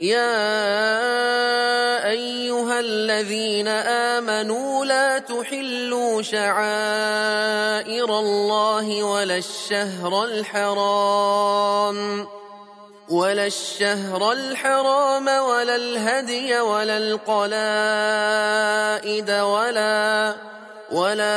يا أيها الذين آمنوا لا تحلوا شعائر الله ولا الشهر الحرام ولا الشهر الحرام ولا الهدي ولا القلائد ولا ولا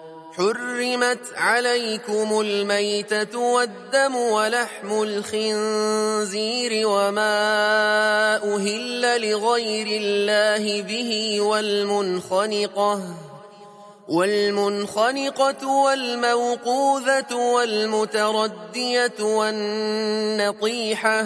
حرمت عليكم الميتة والدم ولحم الخنزير وما أهل لغير الله به والمنخنقة والمنخنقة والموقوذة والمتردية والنطيحة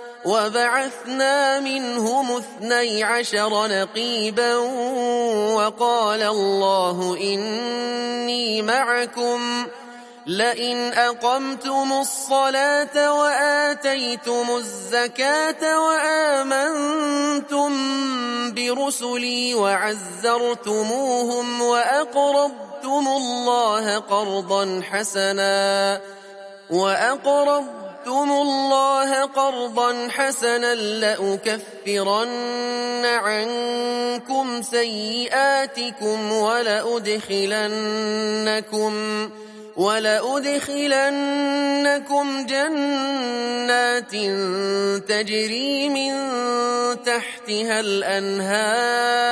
وبعثنا منهم اثني عشر نقيبا وقال الله إني معكم لئن أقمتم الصلاة وآتيتم الزكاة وآمنتم برسلي وعزرتموهم وأقرضتم الله قرضا حسنا وأقرضتم أَقْرَضْتُمُ اللَّهَ قَرْضًا حَسَنًا لَّأُكَفِّرَنَّ عَنكُمْ سَيِّئَاتِكُمْ وَلَأُدْخِلَنَّكُمْ ولأدخلنكم جنات تجري من تحتها الأنهار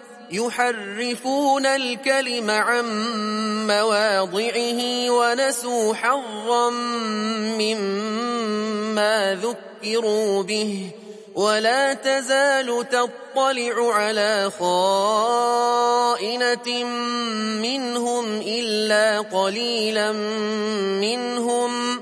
يحرفون الكلم عن مواضعه ونسوا حظا مما ذكروا به ولا تزال تطلع على خائنة منهم إلا قليلا منهم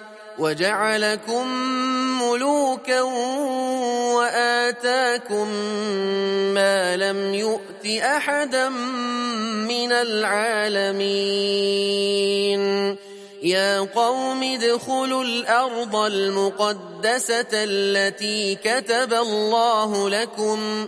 وجعلكم ملوكا وآتاكم ما لم يؤت أحدا من العالمين. يا قوم ادخلوا الأرض المقدسة التي كتب الله لكم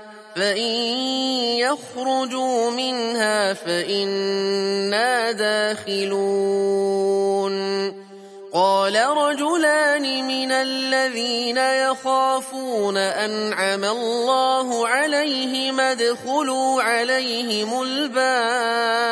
فإن يخرجوا منها فإنا داخلون قال رجلان من الذين يخافون أنعم الله عليهم ادخلوا عليهم الباب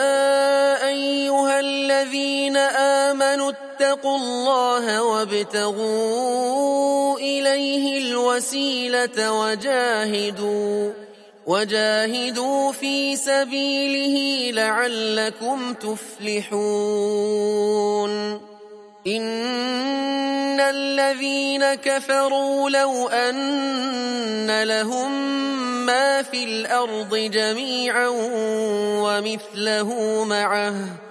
آمنوا اتقوا الله وابتغوا إليه الوسيلة وجاهدوا وجاهدوا في سبيله لعلكم تفلحون. إن الذين كفروا لو أن لهم ما في الأرض جميعا ومثله معه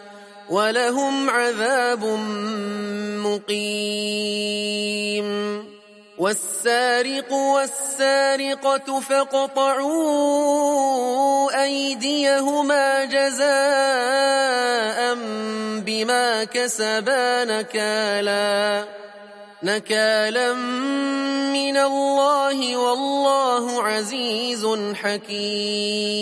ولهم عذاب مقيم. والسارق والسارقة فاقطعوا أيديهما جزاء بما كسبا نكالا. نكالا من الله والله عزيز حكيم.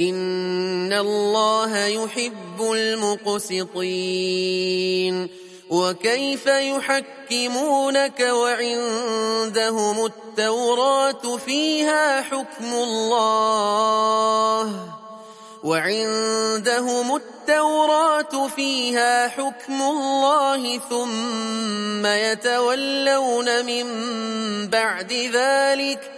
إن الله يحب المقسطين وكيف يحكمونك وعندهم التوراة فيها حكم الله وعندهم التوراة فيها حكم الله ثم يتولون من بعد ذلك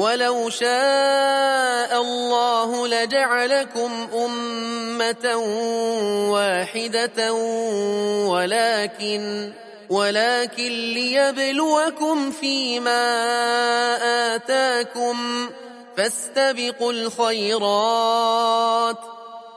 ولو شاء الله لجعلكم أمة واحدة ولكن ولكن ليبلوكم فيما آتاكم فاستبقوا الخيرات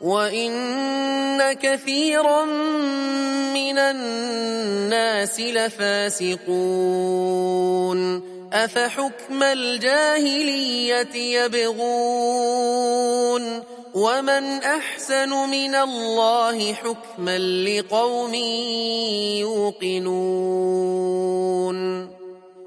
وإن كثيرا من الناس لفاسقون أفحكم الجاهلية يبغون ومن أحسن من الله حكما لقوم يوقنون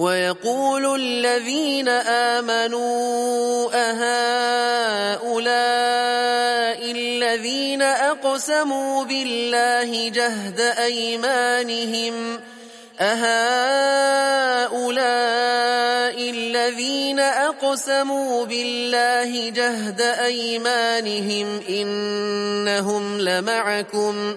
ويقول الذين آمنوا أهؤلاء الذين أقسموا بالله جهد أيمانهم أهؤلاء الذين أقسموا بالله جهد أيمانهم إنهم لمعكم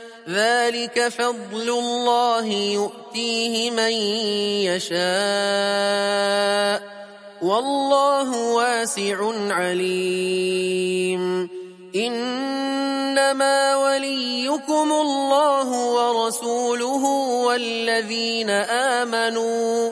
ذلك فضل الله يؤتيه من يشاء والله واسع عليم إنما وليكم الله ورسوله والذين آمنوا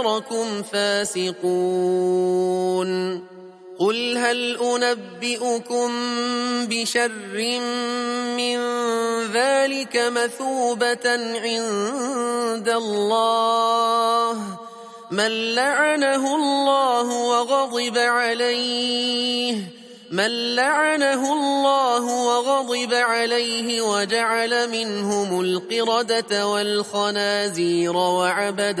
أكثركم فاسقون. قل هل أنبئكم بشر من ذلك مثوبة عند الله؟ من لعنه الله وغضب عليه من لعنه الله وغضب عليه وجعل منهم القردة والخنازير وعبد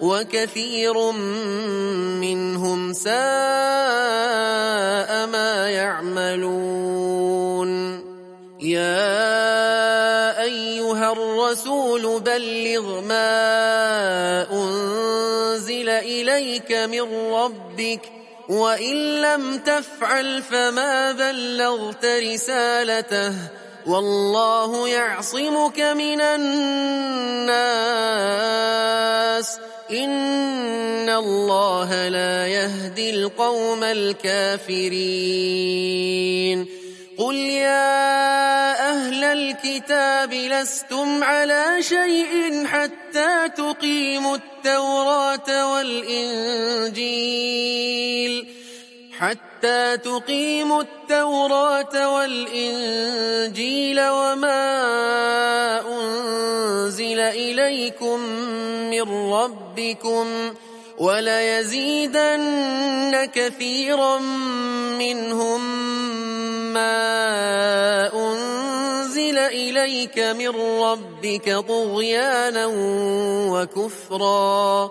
وكثير منهم ساء ما يعملون. يا أيها الرسول بلغ ما أنزل إليك من ربك وإن لم تفعل فما بلغت رسالته والله يعصمك من الناس. إن الله لا يهدي القوم الكافرين. قل يا أهل الكتاب لستم على شيء حتى تقيموا التوراة والإنجيل. حتى تقيموا التوراة والإنجيل وما أنزل إليكم من ربكم وليزيدن كثيرا منهم ما أنزل إليك من ربك طغيانا وكفرا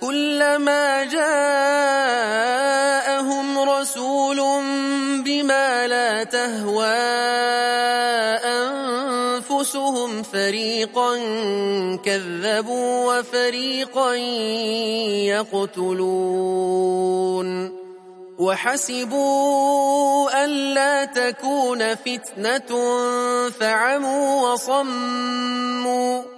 كلما جاءهم رسول بما لا تهوى أنفسهم فريقا كذبوا وفريقا يقتلون وحسبوا ألا تكون فتنة فعموا وصموا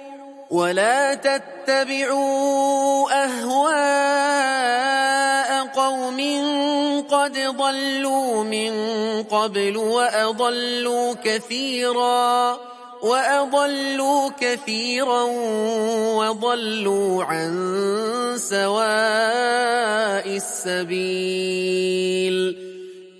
ولا تتبعوا أهواء قوم قد ضلوا من قبل وأضلوا كثيرا وأضلوا كثيرا وضلوا عن سواء السبيل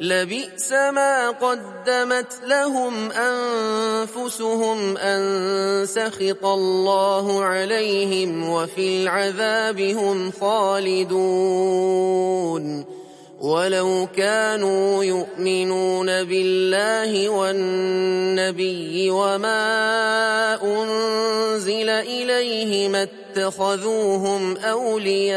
لبئس ما قدمت لهم أنفسهم أن سخط الله عليهم وفي العذاب هم خالدون. ولو كانوا يؤمنون بالله والنبي وما أنزل إليه ما اتخذوهم أولياء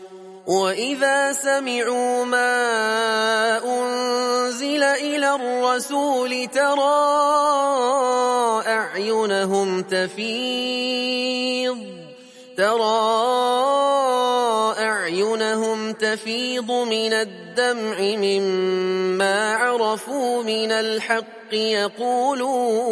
وإذا سمعوا ما أنزل إلى الرسول ترى أعينهم تفيض ترى أعينهم تفيض من الدمع مما عرفوا من الحق يقولون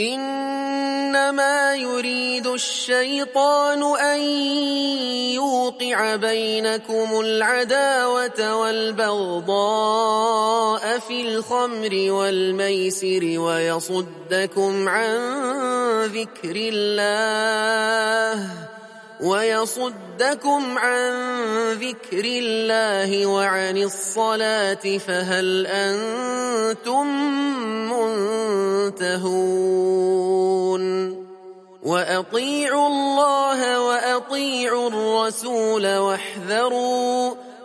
إنما يريد الشيطان أن يوقع بينكم العداوة والبغضاء في الخمر والميسر ويصدكم عن ذكر الله ويصدكم عن ذكر الله وعن الصلاة فهل أنتم منتهون؟ وأطيعوا الله وأطيعوا الرسول واحذروا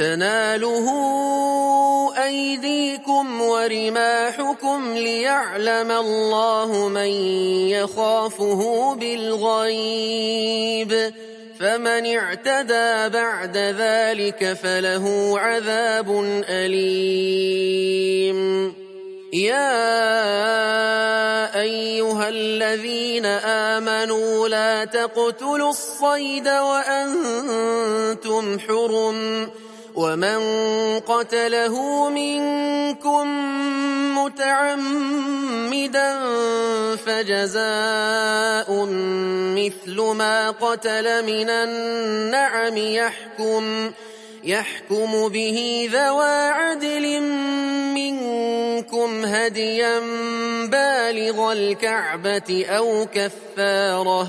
تناله أيديكم ورماحكم ليعلم الله من يخافه بالغيب فمن اعتدى بعد ذلك فله عذاب أليم. يا أيها الذين آمنوا لا تقتلوا الصيد وأنتم حرم. ومن قتله منكم متعمدا فجزاء مثل ما قتل من النعم يحكم يحكم به ذوى عدل منكم هديا بالغ الكعبة أو كفاره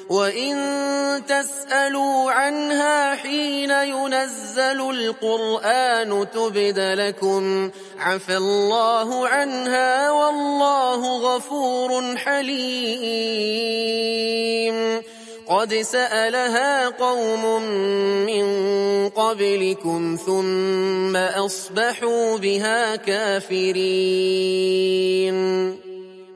وإن تسألوا عنها حين ينزل القرآن تبد لكم عفى الله عنها والله غفور حليم قد سألها قوم من قبلكم ثم أصبحوا بها كافرين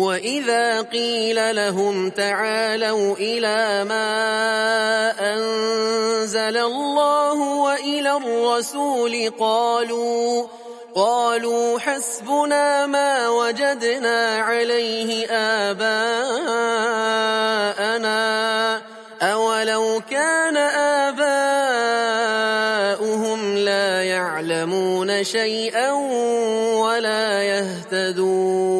وإذا قيل لهم تعالوا إلى ما أنزل الله وإلى الرسول قالوا قالوا حسبنا ما وجدنا عليه آباءنا أولو كان آباؤهم لا يعلمون شيئا ولا يهتدون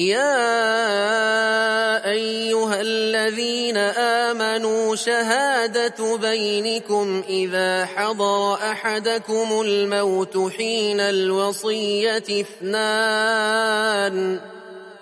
يا أيها الذين آمنوا شهادة بينكم إذا حضر أحدكم الموت حين الوصية اثنان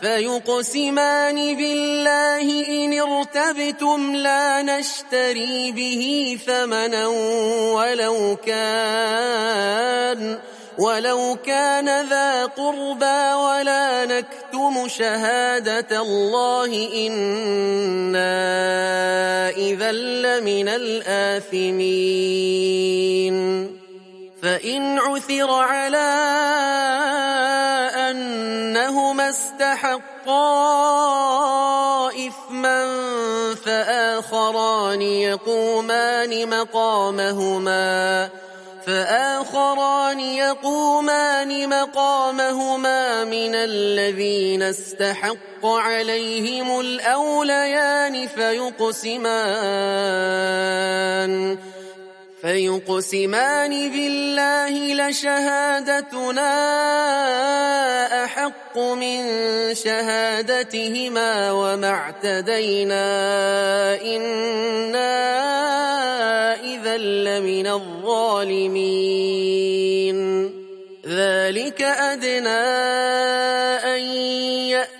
فيقسمان بالله إن ارتبتم لا نشتري به ثمنا ولو كان ولو كان ذا قربى ولا نكتم شهادة الله إنا إذا لمن الآثمين. فإن عثر على أنهما استحقا إثما فآخران يقومان مقامهما فآخران يقومان مقامهما من الذين استحق عليهم الأوليان فيقسمان فيقسمان بالله لشهادتنا أحق من شهادتهما وما اعتدينا إنا إذا لمن الظالمين. ذلك أدنى أن يأتوا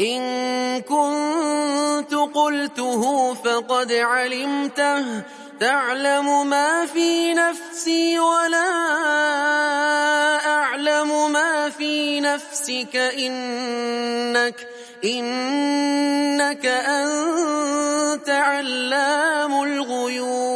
إن كنت قلته فقد علمته. تعلم ما في نفسي ولا أعلم ما في نفسك. إنك إنك أنت علام الغيوب.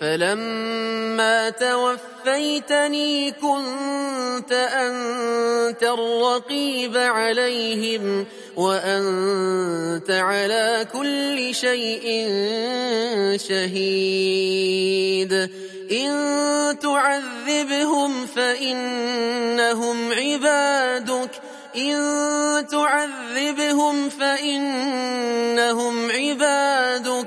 فلما توفيتني كنت أنت الرقيب عليهم وأنت على كل شيء شهيد. إن تعذبهم فإنهم عبادك. إن تعذبهم فإنهم عبادك.